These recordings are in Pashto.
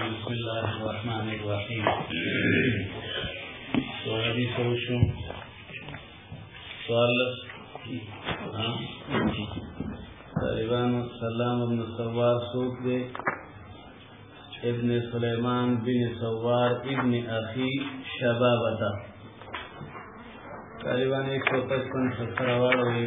بسم الله الرحمن الرحیم سوال دې سوال شو سوال طالبان سلام ابن سوار سوک دے ابن سلیمان بن سوار ابن اخی شبابتا طالبان ایک سو پچپن ستر آوار ہوئی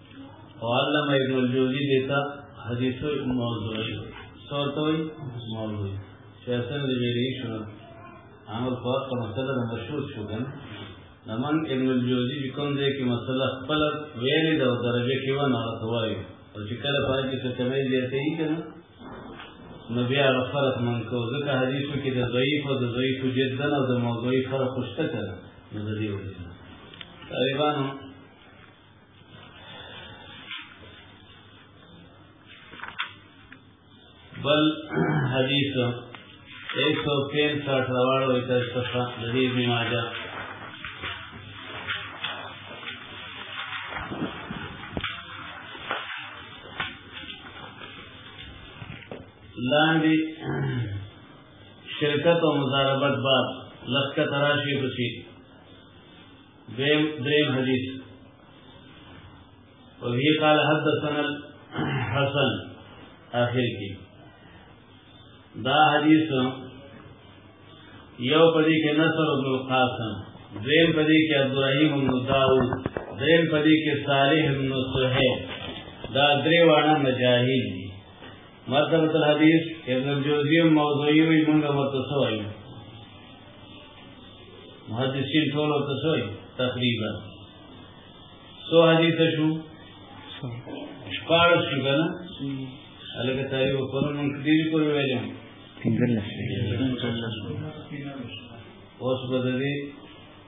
او علامه ابن الجوزی دیتا حدیث موضوعی سورتوی موضوعی چې اصل دی ویری شنو عمل په اړه مسله د مشهور شو کنه نمن ابن الجوزی چې کوم ځای کې مسله خپل ویلې د درجه کې و نه راځوي او چې کله پای کې څه کمې زیاتې یې کنه نو بیا هغه فرق من کو ځکه حدیثو کې د ضعیف او د ضعیف جدا او د موضوعي فرق خوشته کړه نو د دې وجه طالبانو بل حدیث 163 رواه او تشفا د دې بیماجه لاندې شرکت او مضاربت باب لکه تراشی بچی دویم دریم حدیث وبه قال حدثنا الحسن اخر کی دا حدیث یو پدې کې نصر بن القاسم دریم پدې کې عبد الرحیم بن داوود دریم پدې کې صالح بن صہیب دا درې واړه مجاهد مرتبة الحديث ابن الجوزي موضوعي وي موږ ورته سوایو محدثین ټول ورته سوایو تقریبا سو حدیث شو شپارس شو کنه الګ تایي په پرون موږ ډیر په ویلم پنځلس اوس بدلې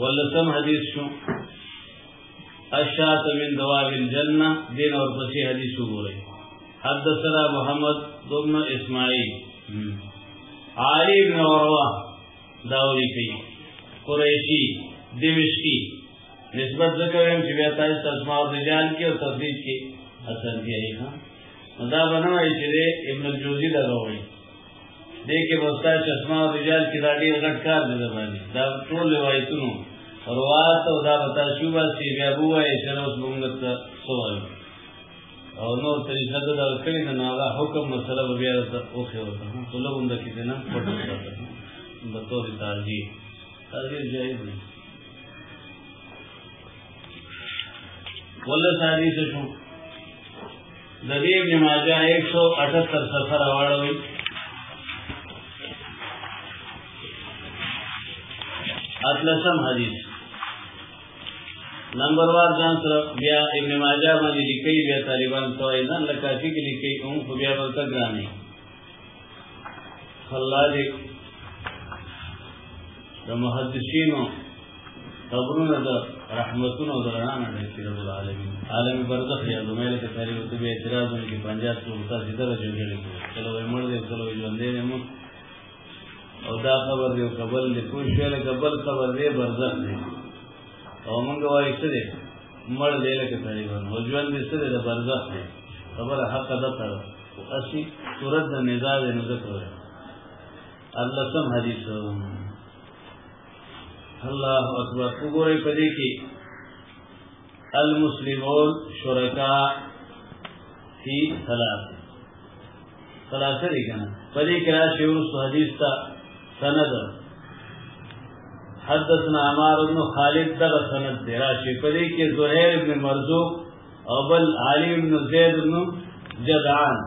ولسم حدیث شو الشات من دواب الجنه دین اور پسی حدیث وګورئ حدثنا محمد بن اسماعیل علی بن عروه داوری کی قریشی دمشقی نسبت ذکر هم چې بیا تاسو تسمع رجال کې او تفرید کې اثر دی ها دا بنوي چې ابن الجوزی دا غوړي دې کې وستا چشمه او رجال کې دا ډیر غټ کار دی زمانی دا ټول روایتونو روات او دا بتا شوبه چې بیا وایي چې نو موږ ته سوال او نو ترې څنګه دا کړی نه هغه حکم مسله بیا ته اوخه وته ټول هم د کې نه پټه ده په تور تاجی تاجی جایز دی ولا ساری سے شو د دې ابن ماجه 178 سفر راوړوي اتلسم حدیث نمبر وار ځان سره بیا ابن ماجه باندې لیکي بیا طالبان توای ځان لکه چې لیکي هم خو بیا ورته ګرانه الله دې د محدثینو قبرونه د رحمتونو د رڼا نه ډک کړي رب العالمین عالم برزخ یا زمای له کثاري وته به اعتراض نه کی پنجاب ته وتا سیده راځي جوړي چلو یې مړ دې چلو یې ژوند دې مو او دا خبر دې قبل دې کوم شی له قبل خبر دې برزخ دې او موږ وایو څه دې مړ دی لکه سړی باندې او ژوند دې سره د برزخ دی خبره حق ده تر او اسی صورت د نزاع دی نو ذکر وایي الله سم حدیث الله اکبر وګورئ په دې کې المسلمون شرکا فی ثلاث خلاصه دي کنه په دې کې راشي ورسو حدیث ته سند حدثنا عمار بن خالد در سند دی راشي په دې کې زهير بن مرزوق او بل علي بن زيد بن جدعان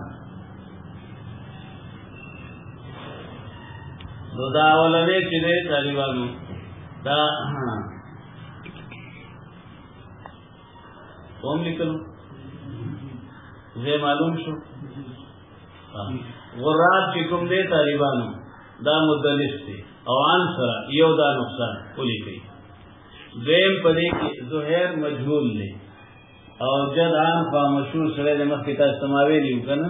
نو دا اولنې چې دې طالبانو دا وم لیکلو زه معلوم شو غراب چې کوم دی طالبانو دا مدلس دی او ان سره یو دا نقصان کولی کوي زم پدې کې زهیر مجهول دی او جد عام خامشو سره د مخ کتاب سماوي لیو کنه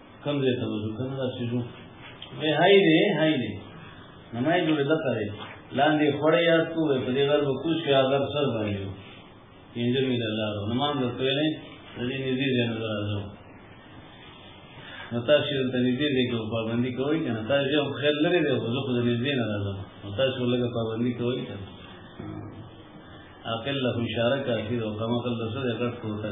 کم دې ته وځو کنه دا شیزو به هاي دې هاي دې نه مې جوړ ده کړې لاندې خړې یاد کو په دې غر وکوش کې اگر سر باندې انجر مې الله رو نمان د تویلې د دې نږدې ځای نه راځو نو تاسو ته نږدې دې کو پابندي کوئ کنه تاسو یو خیر لري دې وځو خو دې نږدې نه راځو نو تاسو لږه پابندي کوئ کنه عاقل له اشاره کوي او کما کل سره غټ کوته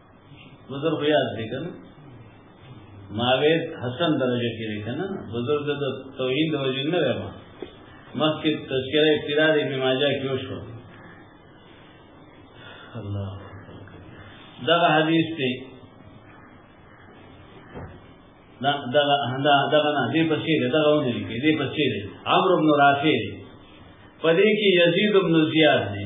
بزرگ یاد دی کنه ماوید حسن درجه کې دی کنه بزرگ د توحید د وجه نه وای ما مخکې تذکرہ ابتدا د ابن ماجه کې وشو الله دا حدیث دی دا دا دا دا نه دې پسې دې دا ونه لیکي دې پسې دې عمرو بن رافع پدې کې یزید بن زیاد دی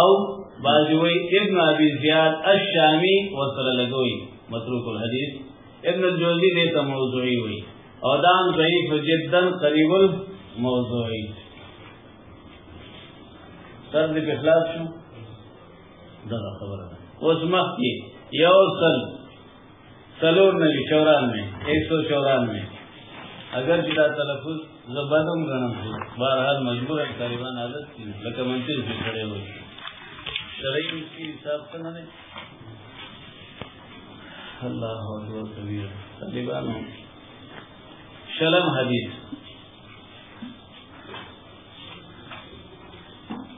او باجوی ابن ابي زياد الشامي وصل لګوي متروک الحديث ابن الجوزي دې ته موضوعي وي او دا ضعيف جدا قريب الموضوعي سر دې په خلاص شو دا خبره اوس مخکې یو سل سلور نوی چوران میں ایک سو چوران میں اگر جدا تلفظ زبادم گنم سے بہرحال مجبور ہے طالبان عادت کی لکہ منتر سے کھڑے ہوئے شرعی اس کی حساب سے نہ اللہ اکبر کبیر طالبان شلم حدیث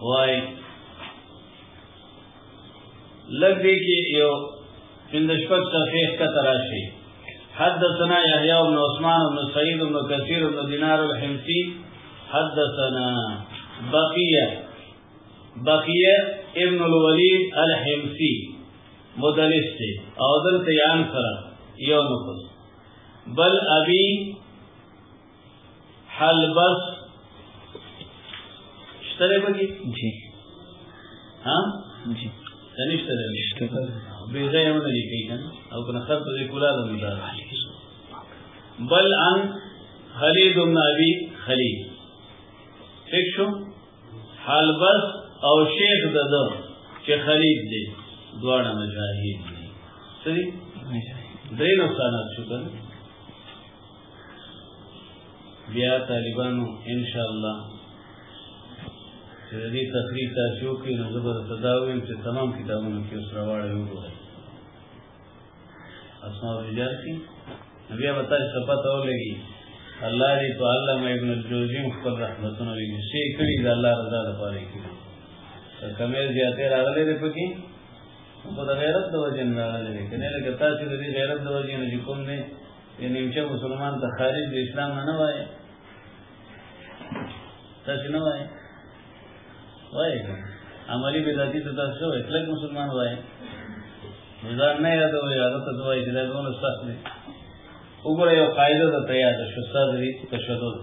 وائے لگ دے کہ یہ پندشپک صفحه ته تراشي حدثنا يحيى بن عثمان بن سعيد بن كثير بن دينار الحمصي حدثنا بقية بقية ابن الوليد الحمصي مدلس او دل تیان کرا یوم خص بل ابي حل بس شتره بگی جی ها جی تنشته ده نشته به ځای هم نه لیکي کنه او کنه خط دې کولا ده بل ان خلید بن ابي خلید ٹھیک شو حال بس او شیخ ده ده چې خلید دی دواړه مجاهد دي سری درې نو سنت شو کنه بیا طالبانو ان شاء الله چې دې تفریح تاسو کې نو زبر تداویم چې تمام کتابونه کې اوس راوړې وګورئ اسماء رجال کې بیا به تاسو پته ولګي الله دې په علامه ابن الجوزی خپل رحمتونه لګي شي کړی د الله رضا لپاره کې کمې زیاتې راغلې دې پکې په غیرت د وجه نه راغلې کنه لکه تاسو دې غیرت د وجه نه کوم نه یې نیمچه مسلمان ته خارج د اسلام نه وایي تاسو نه وایي وایي عملی بدعتي ته تاسو وایي کله مسلمان وایي ځان نه یادوي هغه ته وایي چې دا ډول سخت دی وګوره یو قاعده ده ته یاد شو استاد دې تشدد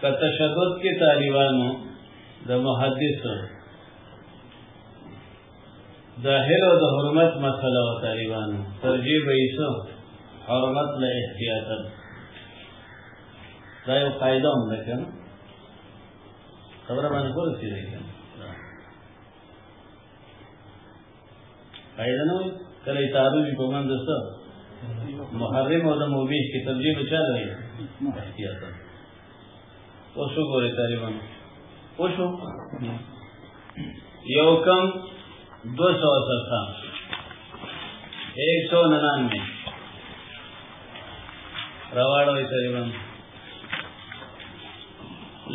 که تشدد کې طالبانو د محدث د هل او د حرمت مسله او طالبانو ترجیح به یې شو حرمت له احتیاطا دا یو قاعده هم ده کنه خبره باندې پوره شي دی کنه قاعده نو کله تعارض په من دسته محرم او د مبیح کې ترجیح بچا لري احتیاطا اوس وګورئ طالبان اوس یو کم 270 199 راواړو یې طالبان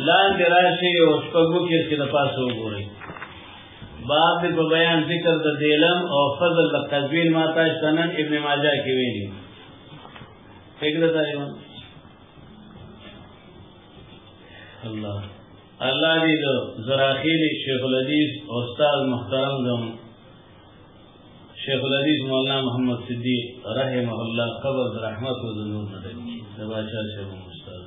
لاندې راشي او شپږو کې چې د پاسه وګورئ باب په بیان ذکر د دیلم او فضل د قزوین ماتا سنن ابن ماجه کې ویلي فکر تعالی الله الله دې د زراخیل شیخ الحدیث استاد محترم زم شیخ الحدیث مولانا محمد صدیق رحمه الله قبر رحمت او نور نه دی دا بادشاہ شیخ استاد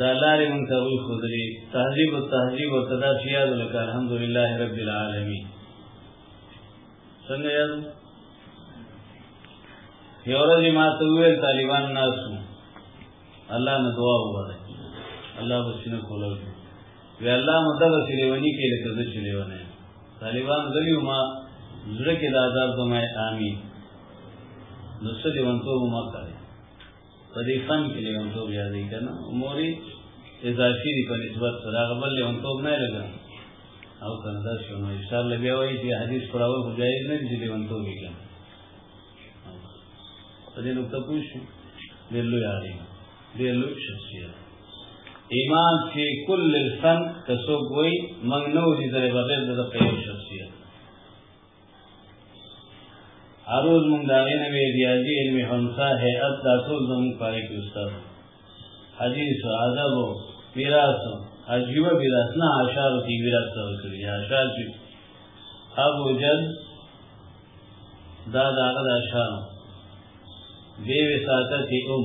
دا لارې مونږ ته وی خو درې تهذیب او تهذیب او تدافیات لکه الحمدلله رب العالمین څنګه یاد یو ورځ ما ته ویل طالبان ناسو الله نه دعا وغواړي الله به سینه کولاو وی الله مدغه سلیونی کې لکه زه چې لیونه طالبان غلی ما زړه کې د عذاب زمای امين نو سلیوان ته ما کوي په دې فن کې لیونتوب یادوي که نه امور یې اضافي دي په نسبت سره هغه بل لیونتوب نه لګا او که نه داسې نو انشاءالله بیا وایي چې حدیث پړاول خو جایز نه دي چې لیونتوب یې که نه په دې نقطه پوه شو ډېر لوی عالم ډېر لوی شخصیت ایمان فی کل الفن که څوک وایي موږ نه وو لیدلی بغیر د دغه یو شخصیت اروز مونږ دا غینه وی ریاضی علم خمسه هیئت دا ټول زموږ پاره کې استاد حدیث او ادب او میراث عجیب میراث نه اشعار دی میراث ورکړي اشعار چې ابو جل دا دا غدا اشعار دی وساته تی ام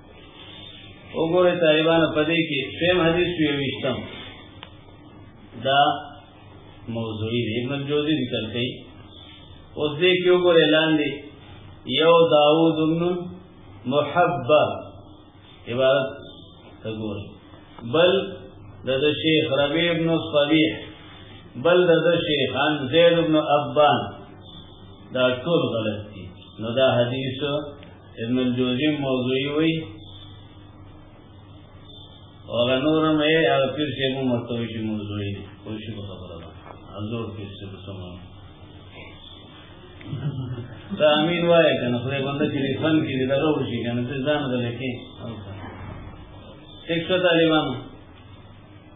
وګوره طالبان په دې کې سیم حدیث یو وشتم دا موضوعي دی ابن جوزی ذکر کوي اوس دې کې وګوره لاندې یو داوود بن محبه عبارت وګوره بل د شیخ ربیع بن صبیح بل د شیخ عن زید بن ابان دا ټول غلط دي نو دا حدیث ابن الجوزی موضوعی وی اور نورم ہے اور پھر سے مو مرتوی کی موضوعی کوئی شی خبر ہے حضور کی سے سمجھ دا امین وای کنه خدای بنده چې فن کې دی دغه وشي کنه ځان دلته کې 100 طالبانو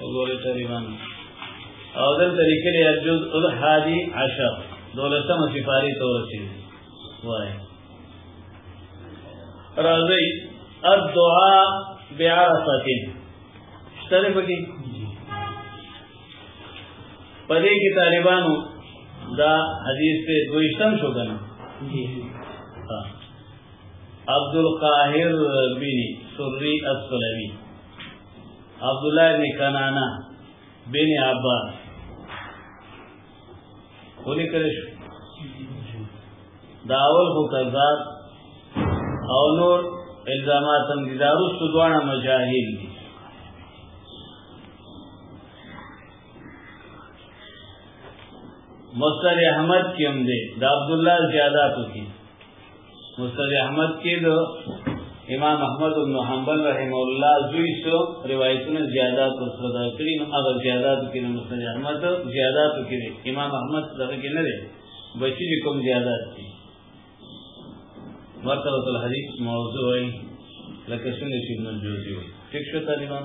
وګوره تقریبا او دل طریقې له جز الحادی عشر دولسمه سفاری ته ورسېږي وای راځي الدعاء بعرفه شته پکې پدې کې طالبانو دا حدیث په دویشتم شو کنه عبد القاهر بن سری السلمی عبد الله بن کنانه بن عباس ولې کړی شو دا اول خو کذاب او نور الزامات هم دي دا رسو دواړه مجاهل دي مصر احمد کې هم دي دا عبد الله زیاداتو کې مستد احمد کې د امام احمد بن حنبل رحم الله زوی سو روایتونه زیادات سره دا کړی نو هغه زیادات کې نو مستد احمد زیادات کې امام احمد دغه کې نه دی بچی کوم زیادات دي مرتبه الحديث موضوعي لکه څنګه چې نن جوړ دی ټیک شو طالبان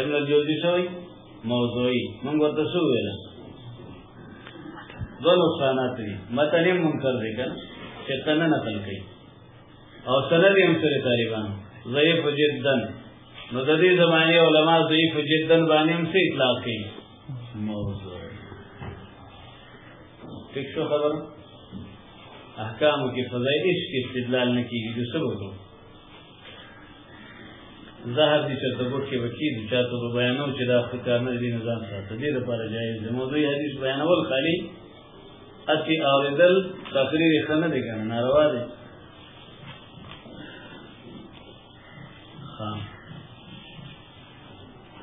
ابن الجوزی شوی موضوعی مونږ ورته شو ویل دو نقصانات دي متن منکر دي کنه چې تنه نقل کوي او سند هم سره طالبان ضعیف جدا نو د دې زمانه علما ضعیف جدا باندې هم څه اطلاق کوي موضوع ٹھیک شو خبر احکام کې فضائل هیڅ استدلال نه کیږي د سبب زهر دي چې دغه کې وکی دي چې تاسو بیانو چې دا افکار نه دي نظام سره دې لپاره جایز دی موضوع حدیث بیانول خالي اسی اوریدل تقریر خنه دي کنه ناروا دي ها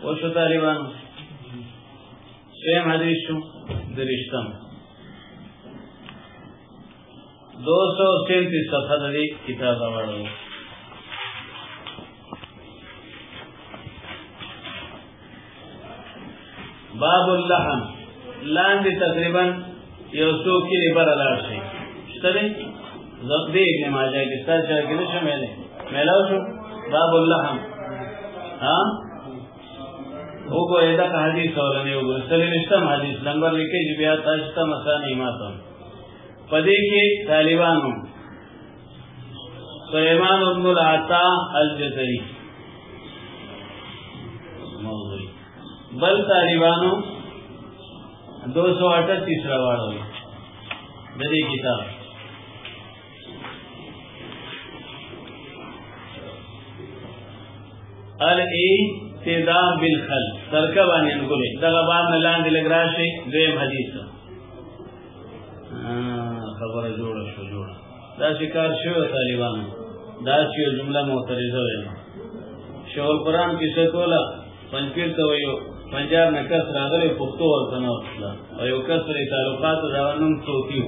وشو طالبان سیم حدیث شو درشتم 233 صفحه د دې کتاب راوړو باب اللحم لاندې تقریبا یو څو کلی بر لاړ شي شته زبدې ابن ماجه کې ستاسو چا کې نشم نه ملاو شو باب اللحم ها وګورئ دا حدیث اورنه وګورئ سلیم اسلام حدیث نمبر لیکي بیا تاسو ته مسانه ایماتم پدې کې طالبانو سليمان بن العطا الجزري بل طالبانو 238 راوړل د دې کتاب الاعتداء بالخل ترکه باندې انګولې دا باب نه لاندې لګراشي دویم حدیث خبره جوړه شو جوړه دا شکار شو طالبانو دا چې جمله معترضه وي شو قرآن کې څه کولا پنځیر ته ویو پنجاب نه کس راغلی پښتو ورته نه وصله او یو کس لري تعلقات دا نوم څوکیو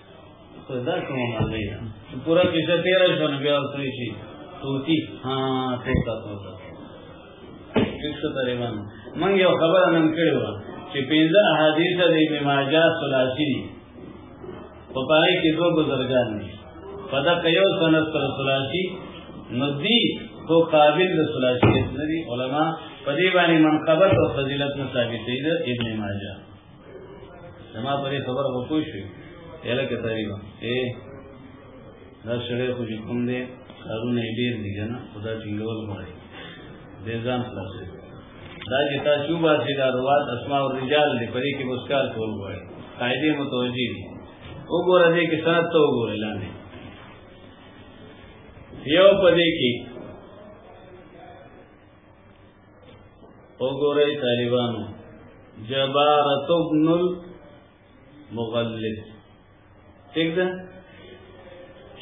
دا کوم مرغی ده چې پورا کیسه تیر شو نو بیا ورته شي توتی ها ته تا ته هیڅ ترې مان مونږ یو خبره نن کړې و چې پنځه احادیث د ابن ماجه ثلاثي دي په پای کې دوه بزرګان دي په دا یو سند پر ثلاثي نو دی خو قابل د ثلاثیت نه دي علما په دې باندې منقبت او فضیلت نه ثابتې ده ابن ماجه زما په دې خبره به پوه شي الکه تقریبا اے دا شړې خو چې کوم دی کارونه یې ډېر دي کنه خدا ټینګول غواړي دې ځان خلاصې دا چې تاسو باسي دا روات اسماء الرجال دې پرې کې مسکار کول غواړي قاعده متوجي دي وګوره دې کې سند ته وګوره لاندې یو پدې کې وګورئ طالبانو جبارت ابن المغلب ٹھیک ده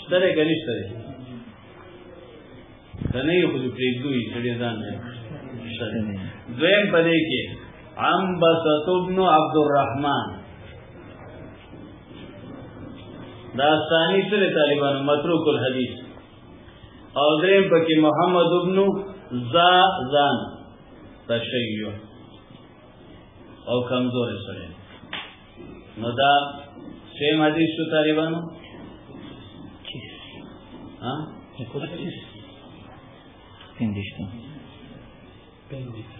شتره کني شتره کنه یو خو پرې دوی چې ځان نه دویم پدې کې عم بسط ابن عبد الرحمن دا ثانی سره طالبانو متروک الحدیث او دریم پکې محمد ابن زا زان تشیع او کمزور سره نو دا سیم حدیث شو طالبانو ها پندشتم پندشتم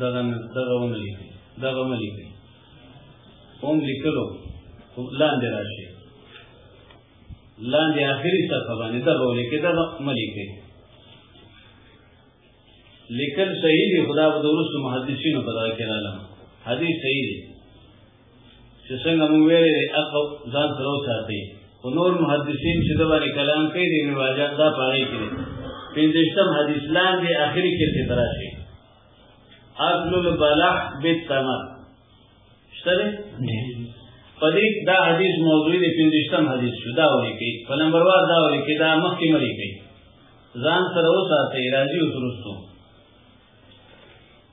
دغه دغه ونلی دغه ملي هم لیکلو لاندې راشي لاندې اخري صفحه باندې دغه ولیکي دغه ملي کوي لیکل صحیح دی خدا به د ورسو محدثینو په دغه کې رااله حدیث صحیح دی چې څنګه موږ ویلې دی اقو ځان سره وساتي خو نور محدثین چې د باندې کلام کوي د ابن ماجه دا پاره کې پنځشتم حدیث لاندې اخري کې څه راشي اصل البلح بالتمر شته پدې دا حدیث موضوع دی پنځشتم حدیث شو دا ولي کې په نمبر وار دا ولي کې دا مخکې مری کې ځان سره وساتي راځي وترستو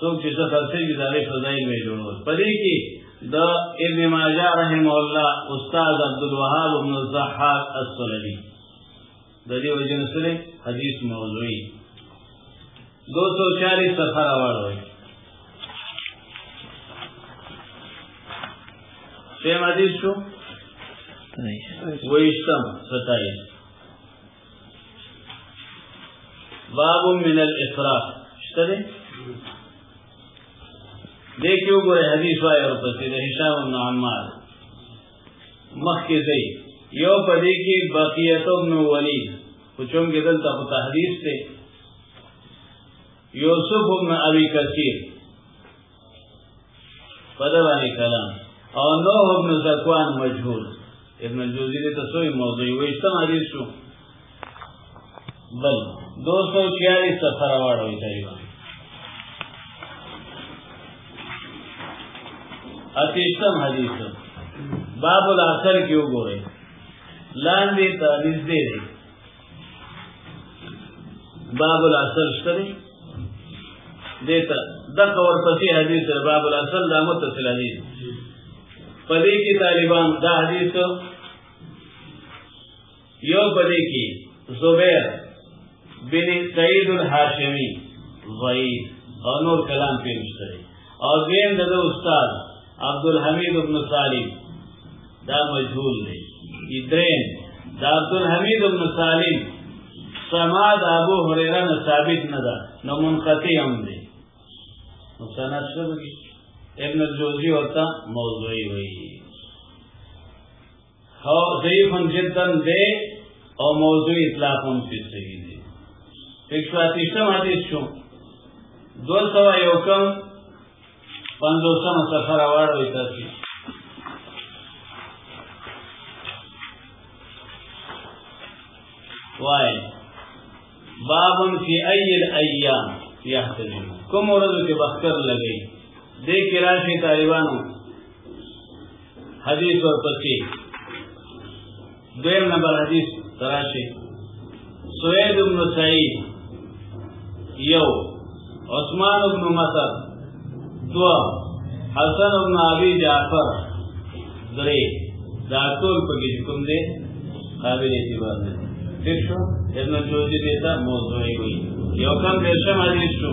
څوک چې څه خرڅېږي د هغې فضایل به یې جوړول په دې کې د ابن ماجه رحمه الله استاد عبدالوهاب بن الضحاک السلمي د دې وجه نه سره حدیث موضوعي دو سو چالیس صفحه راوړوي سیم حدیث شو ویشتم ستایش باب من الاسراف شته دې دې کې وګوره حدیث وايي او پسې د هشام بن عمار مخکې دی یو پدې کې بقیت ابن ولید خو چون کې دلته په تحدیث ته یوسف ابن ابي کثیر پدې باندې کلام او نو ابن زکوان مجهول ابن الجوزی دې تاسو یې موضوع وي سم حدیث شو بل 246 سفر واړوي تقریبا اتیشتم حدیث باب الاخر کې وګورئ لاندې ته نږدې دی باب الاصل شته دیتا دغه ورپسې حدیث باب الاصل دا متصل حدیث په دې کې طالبان دا حدیث یو په دې کې زبیر بن سعید الحاشمی ضعیف او نور کلام پیش کړي او دویم د استاد عبدالحمید ابن صالح دا مجهول دی درین دا عبدالحمید ابن صالح سما د ابو هريره نه ثابت نه ده نو منقطع هم دی نو سند څه ابن الجوزی ورته موضوعي وایي او ضعیف جدا دے او موضوع اطلاق هم فی صحیح دے ایک سو آتیشتم حدیث شو دو سوا یو کم پندو سم سفر آوار ہوئی تاسی وائی بابن فی ایل ایام یحتجم کم ورزو کے بختر لگئی دیکھ راشی طالبانو حدیث ورپسې دویم نمبر حدیث تراشي سوید بن سعید یو عثمان بن مسعود دو حسن بن ابي جعفر درې دا ټول په کې کوم دي قابل اعتبار دي ٹھیک شو ابن جوزی دیتا موضوعی ہوئی یو کم دیشم حدیث شو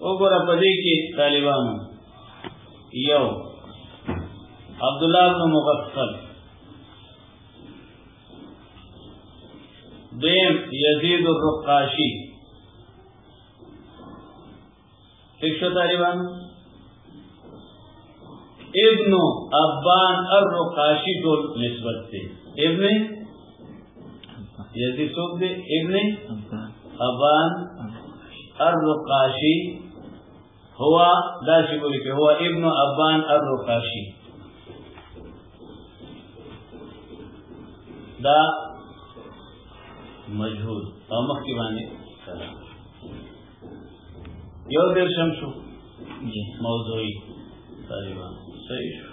وګوره په دې کې طالبانو یو عبد الله بن مغفل دیم یزید الرقاشی ٹھیک شو طالبانو ابن ابان الرقاشی ټول نسبت دی ابن یزی څوک دی ابن ابان الرقاشی هو دا شی ګوري کې هو ابن ابان الرقاشی دا مجهول او مخکې باندې سلام یو دیر شم شو جی موضوعی طالبان صحیح شو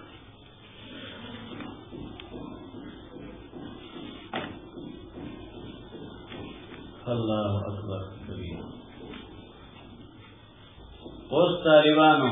الله اکبر کبیر اوس طالبانو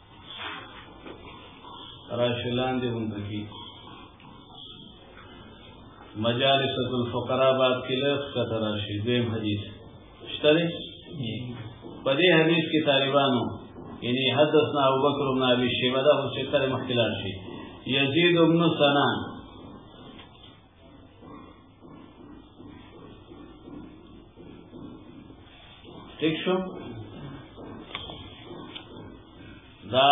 راشلان دی هم پکی مجالس الفقراء باب کې لږ کته راشي دیم حدیث شته دی په دې حدیث کې طالبانو یعنی حدثنا ابو بکر بن ابي شيبه دا هم چې تر مخکلان شي يزيد بن سنان ٹھیک شو دا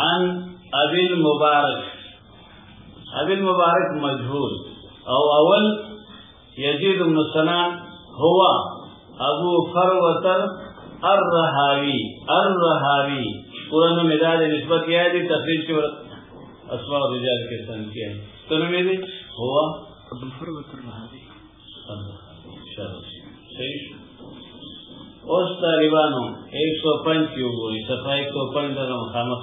عن ابي المبارك ابي المبارك مجهول او اول یزید بن سنان هو ابو فروه الرهاوی الرهاوی قرآن میں داد نسبت کیا ہے تفریح کی اسماء الرجال کے سن کیا ہے تو میں بھی ہوا ابو فروت الرهاوی صحیح اوس طالبانو 105 کې وګورئ صفحه 105 دغه مخامخ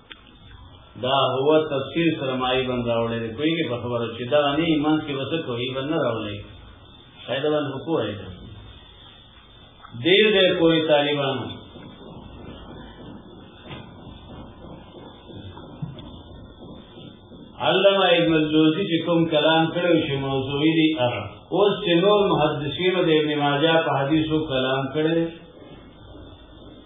دا هو تفسیر سره مای بند راولې دی کوئی کې په خبره چې دا نه ایمان کې وسه کوي بند راولې شاید ول حکو ہے دیر دیر کوئی طالبان علامه ابن الجوزی چې کوم کلام کړو چې موضوعي دی هغه اوس چې نور محدثینو د ابن ماجه په حدیثو کلام کړي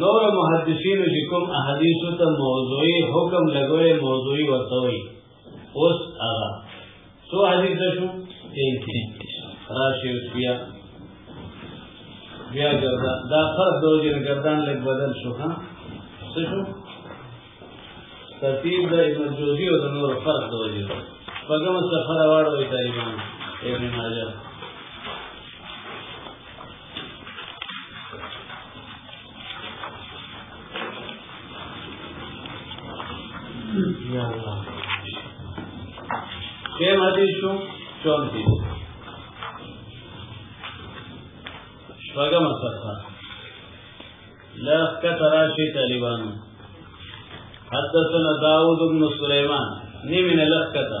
نور محدثین چې کوم احادیث ته موضوعي حکم لګوي موضوعي ورته وي اوس هغه سو حدیث شو تین کې راشي اوس بیا بیا ګردا دا فرق د وجه ګردان لګ بدل شو ها څه شو ترتیب د ابن جوزی او د نور فرق د وجه پغم سفر واړو طالبان ابن ماجه Qué maldición, John D. شپږم مسله لا کتراشی طالبان حدثنا داوود بن سليمان ني من لخته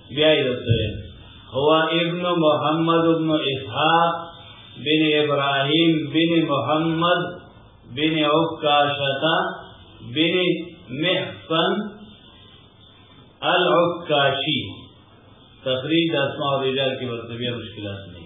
بیا یې رسول هو ابن محمد ابن اسحاق بن ابراهيم بن محمد بن عكاشة بن محسن العكاشي تقريد اسماء الرجال کی مرتبه مشکلات نه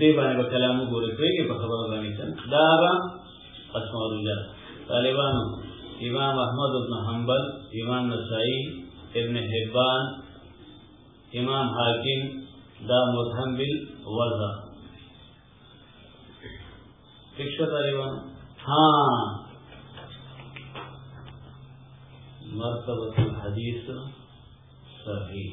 دې باندې به کلام وګورئ پرېږدئ په خبره باندې کړم دا هغه اسماعیلوجه طالبانو امام احمد بن حنبل امام نسائی ابن حبان امام حاکم دا متهم بالوضع ٹھیک شو طالبانو ہاں مرتبة الحديث صحيح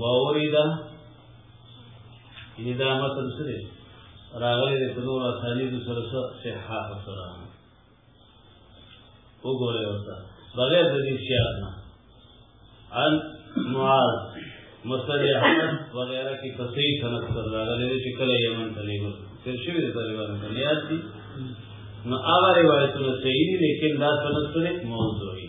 ووري ده دا متن څه دی راغلی دی په نورو اسانیدو سره څه صحه سره وګورئ ورته بغیر د دې سیاق نه عن معاذ مسند احمد وغیرہ کی تصحیح سند سره راغلی دی چې کله یمن ته لیږل تر شوي د طالبانو په نیاز دي نو هغه روایتونه صحیح دي لیکن دا سند سره موضوعي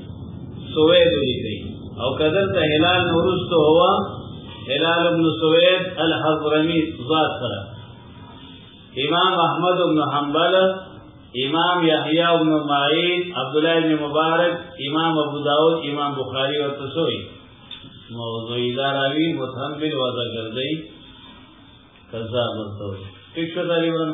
سوید لیکي او کدر ته هلال نورستو هوا هلال ابن سوید الحضرمی ذات سره امام احمد ابن حنبل امام یحیی ابن معین عبد الله ابن مبارک امام ابو داود امام بخاری او تسوی موضوعی دا راوی متهم بل وضع ګرځي کذاب ورته ټیک شو دا لرم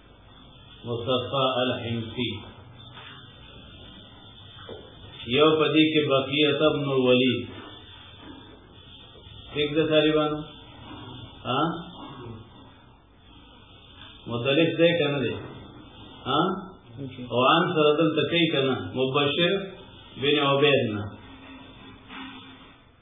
مصطفی الحمسی یو پدې کې بقیه ابن الولید ٹھیک ده طالبانو ها مدلس ده کنه ده ها او ان سره دلته کوي کنه مبشر بن عبید نه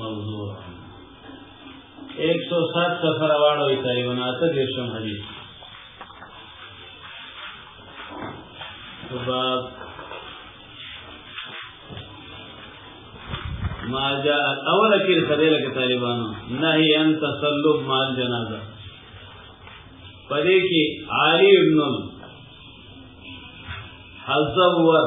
موضوع ایک سو سات سفر اواړو ایتای وناته دیشم حدیث باب ما جاء اول کې خدای له طالبانو نهي ان تسلب مال جنازه پدې کې عالی ابن حزب ور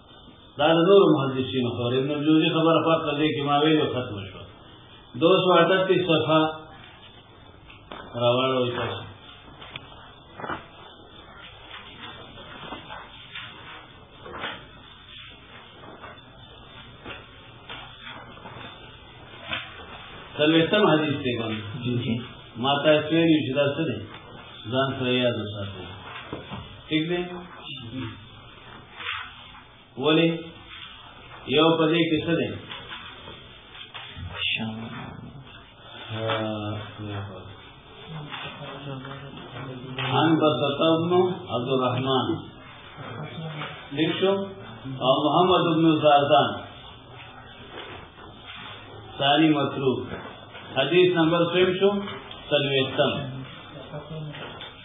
دا د نور محدثینو خبره ابن الجوزی خبره فقط دې کې ما ویلو ختم شو 238 صفحه راوړل وي تاسو سلویتم حدیث دی ګان جی جی ما ته سویلی چې دا څه دی ځان سره یاد وساتئ ٹھیک دی ولی یو په دې کې څه دی ان بسطبنو عبد الرحمن لیکشو او محمد ابن زاردان ثانی مطلوب حدیث نمبر سویم شو سلویستم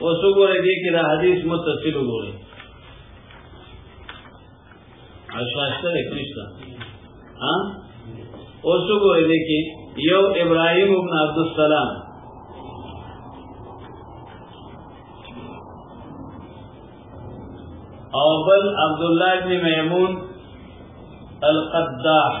اوس وګورئ دې کې دا حدیث متصل وګورئ اشاشته دې پرشتہ ها اوس وګورئ دې کې یو ابراهیم ابن عبد السلام او بل عبد الله بن میمون القداح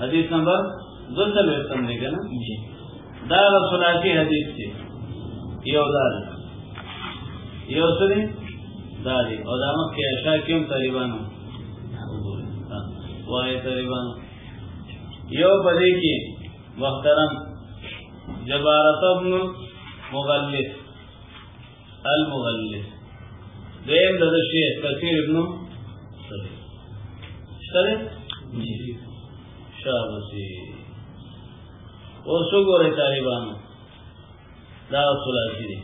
حدیث نمبر دو سلویتم دی کنه دا رسولاتی حدیث دی یو دا دی یو سری دا دی او دا مخ کې اشا کیم طالبانو وای طالبانو یو پدې کې محترم جبارت ابن مغلث المغلس دیم د شیخ کثیر ابن شته شابسي اوس وګورئ طالبانو دا ثلاثي دي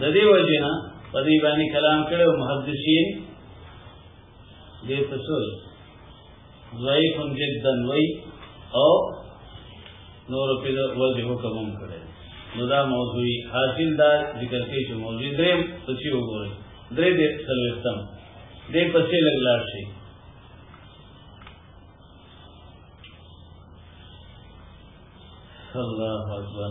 د دې وجنه په دې باندې کلام کړو محدثین دې پسول ضعیف جدا وی او نور په وجه حکم هم کړی نو دا موضوعي حاصل دا ذکر کوي چې موضوعي درې پسې وګورئ درې دې سلوستم دې پسې لګلار شي الله اکبر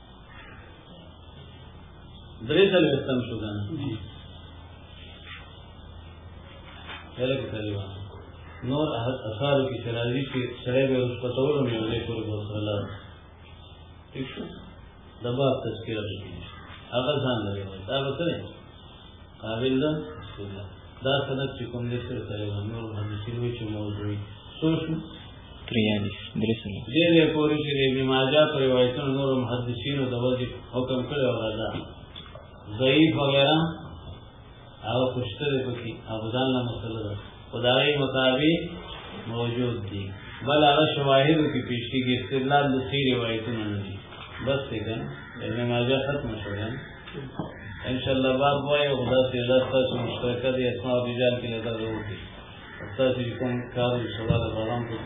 درې ځل وستم شو دا هله کې طالبان نور اثار کې شرازي کې سره به اوس پتور مې ولې کور کو سره لا ٹھیک شو دبا تذکرہ کې هغه ځان لري دا به څه قابل ده دا سند چې کوم دې سره کوي نور باندې چې وی چې موضوعي سوچ تریالیس درې سنه دې دې پوری چې دې ماجا پر روایتونو نور محدثینو د وجه حکم کړی او راځه ضعیف وغیرہ او خوشتره پکې ابدان له مسله ده خدای مطابق موجود دي بل هغه شواهد کې پیش کیږي استدلال د سی روایتونو نه دي بس څنګه ابن ماجه ختم شول ان شاء الله باب وایي او خدای دې الله تاسو مشترکه دي اسماء او رجال کې لږه وروتي تاسو کوم کار او سوال غواړم کوم